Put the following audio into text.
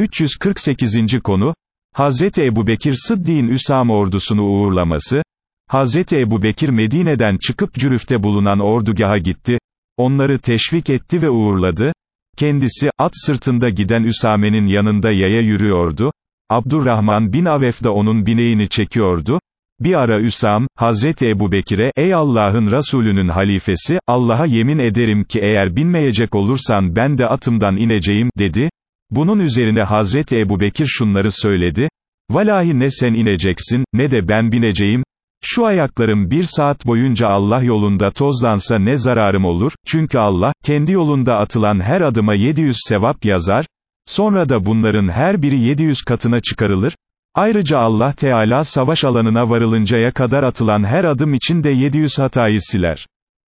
348. konu, Hazreti Ebubekir Sıddi'nin Üsam ordusunu uğurlaması, Hazreti Ebubekir Medine'den çıkıp Cürüf'te bulunan ordugaha gitti, onları teşvik etti ve uğurladı, kendisi, at sırtında giden Üsame'nin yanında yaya yürüyordu, Abdurrahman bin Avef de onun bineğini çekiyordu, bir ara Üsam, Hazreti Ebubekir'e, ey Allah'ın Resulünün halifesi, Allah'a yemin ederim ki eğer binmeyecek olursan ben de atımdan ineceğim, dedi, bunun üzerine Hazreti Ebubekir şunları söyledi, Valahi ne sen ineceksin, ne de ben bineceğim, şu ayaklarım bir saat boyunca Allah yolunda tozlansa ne zararım olur, çünkü Allah, kendi yolunda atılan her adıma 700 sevap yazar, sonra da bunların her biri 700 katına çıkarılır, ayrıca Allah Teala savaş alanına varılıncaya kadar atılan her adım için de 700 hatayı siler.